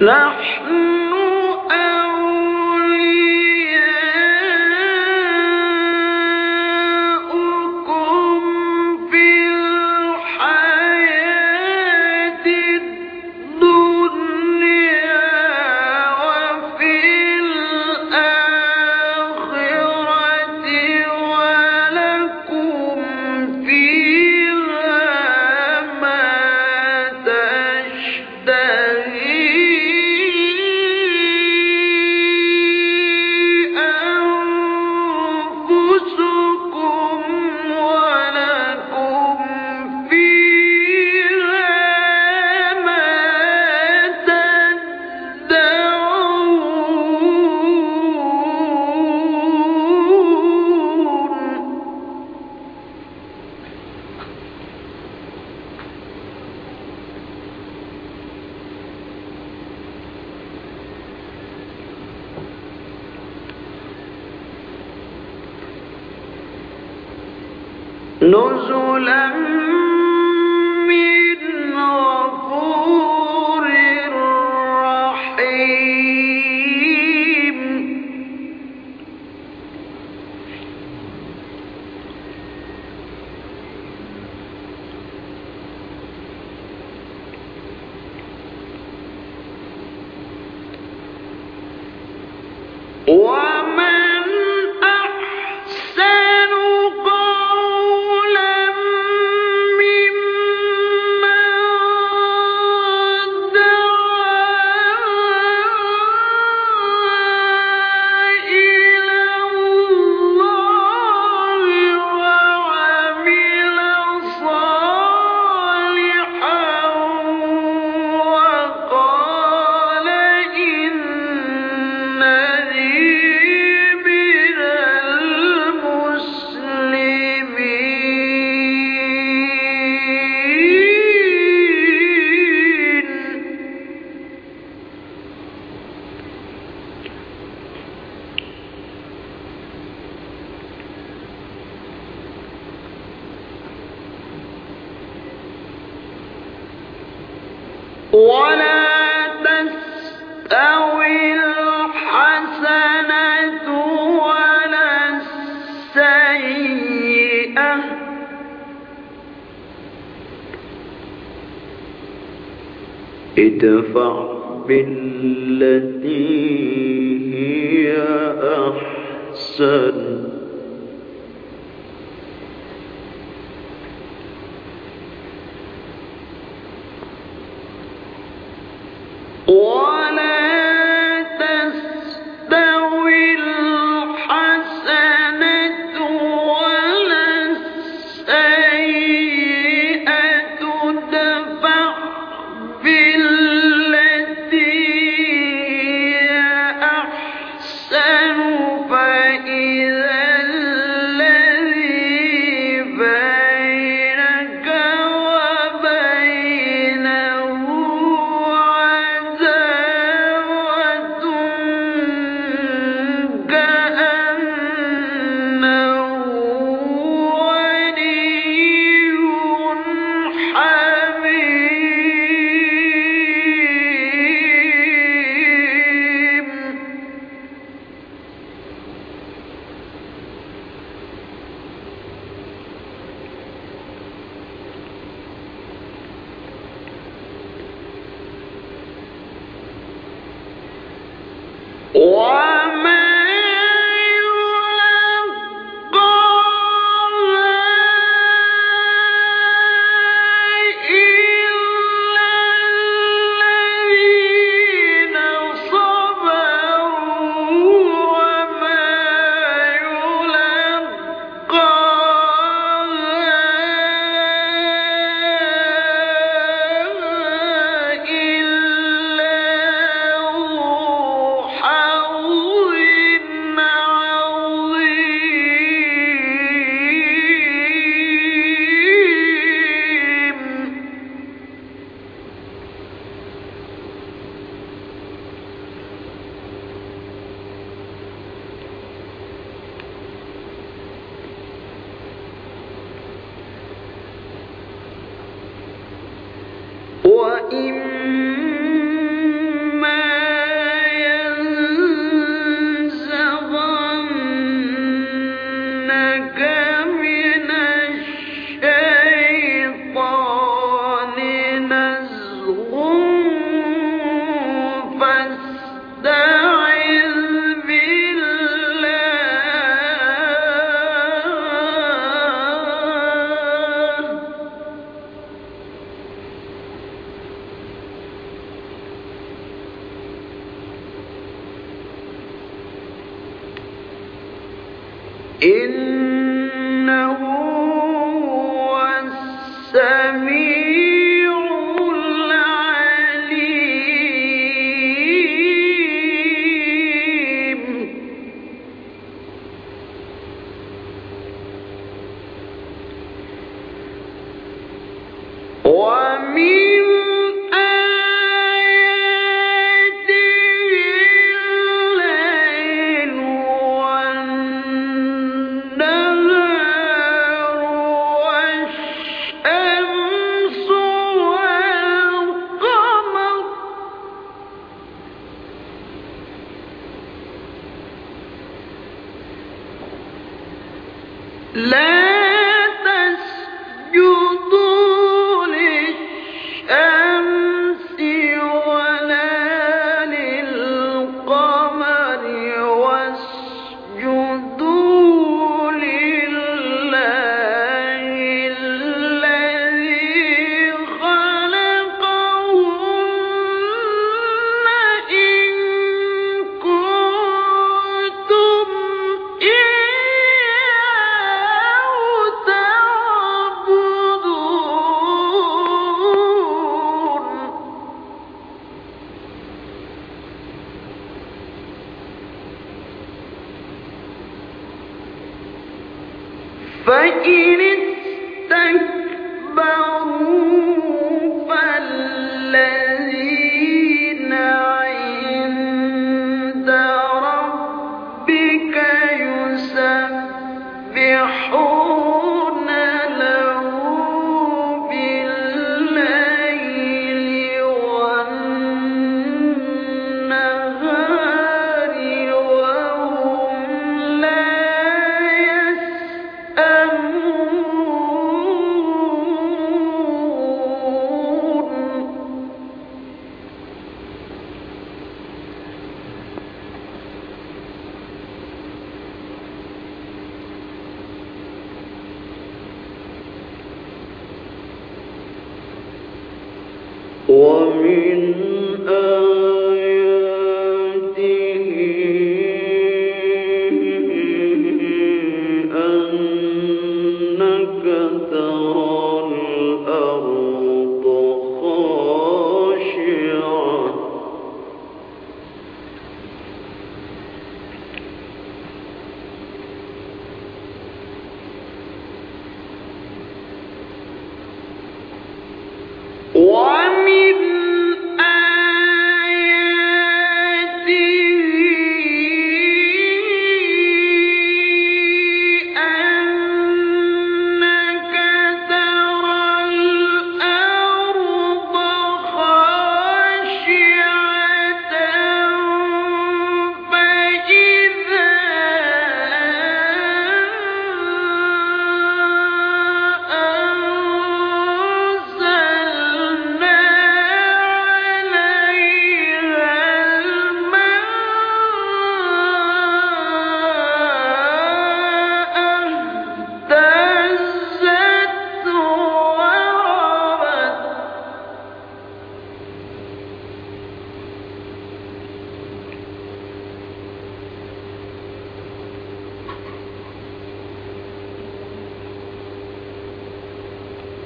نحن ادفع بالتي هي أحسن. وإما فإن استكبروا ومن آياته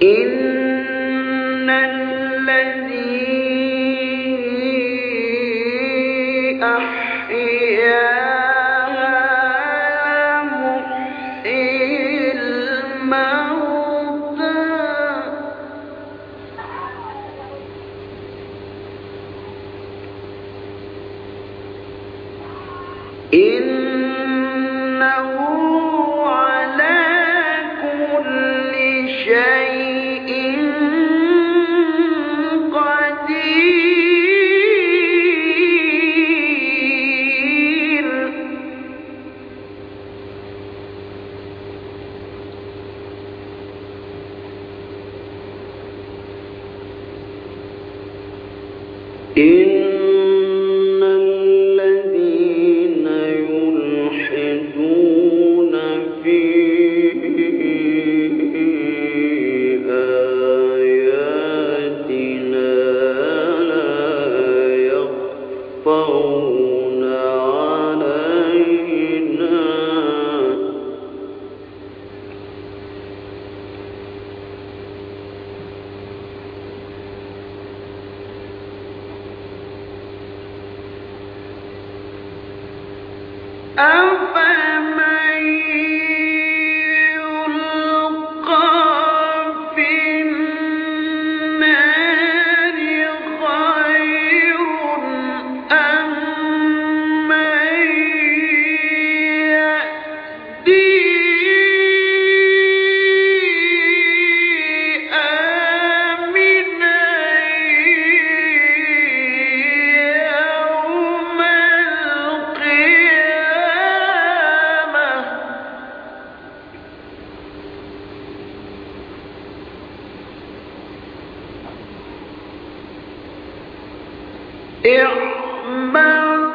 إن أفمن اعمل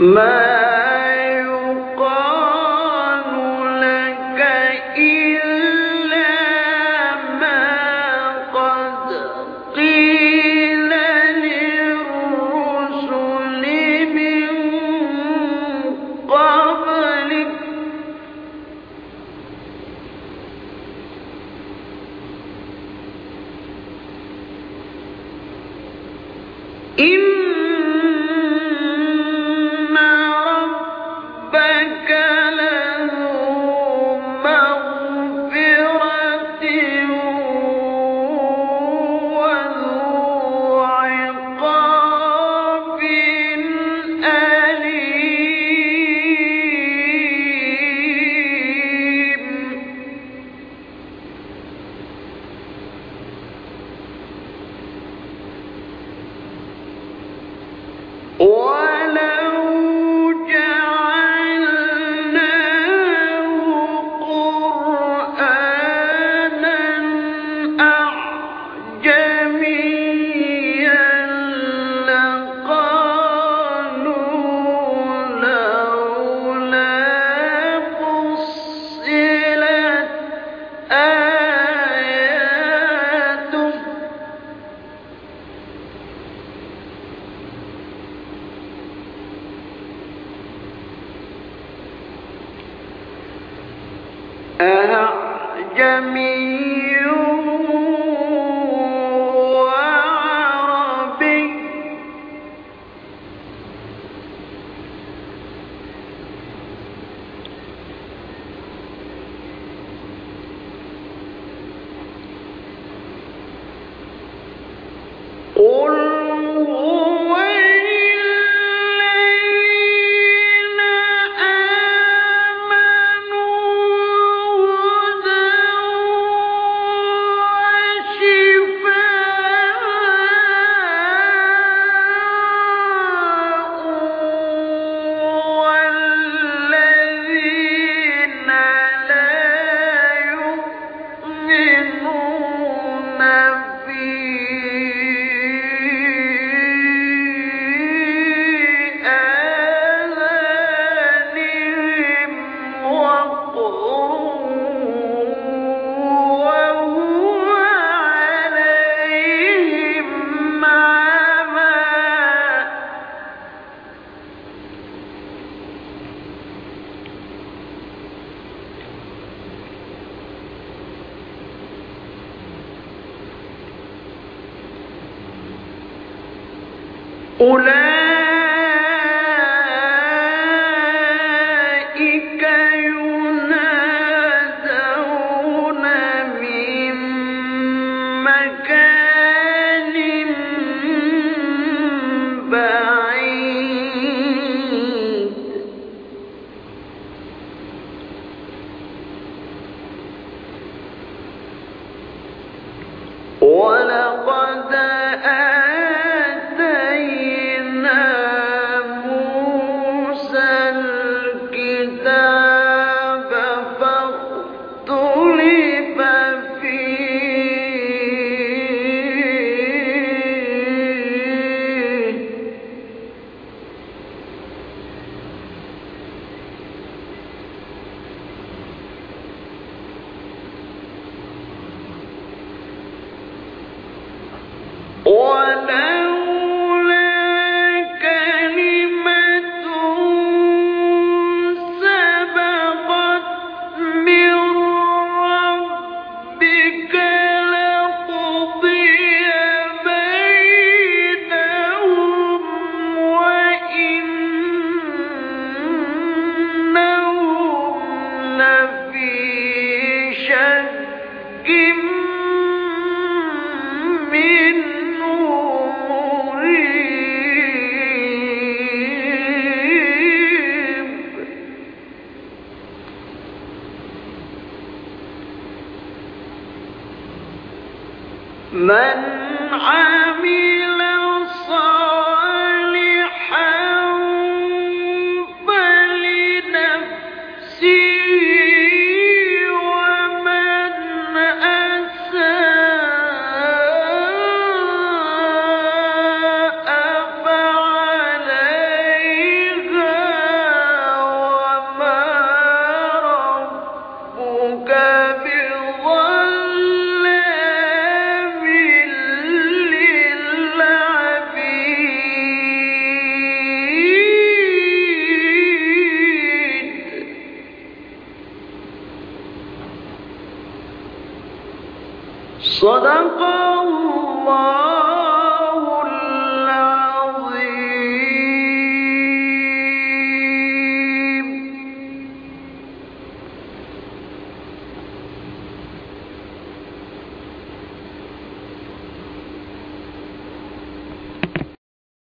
ما من أولئك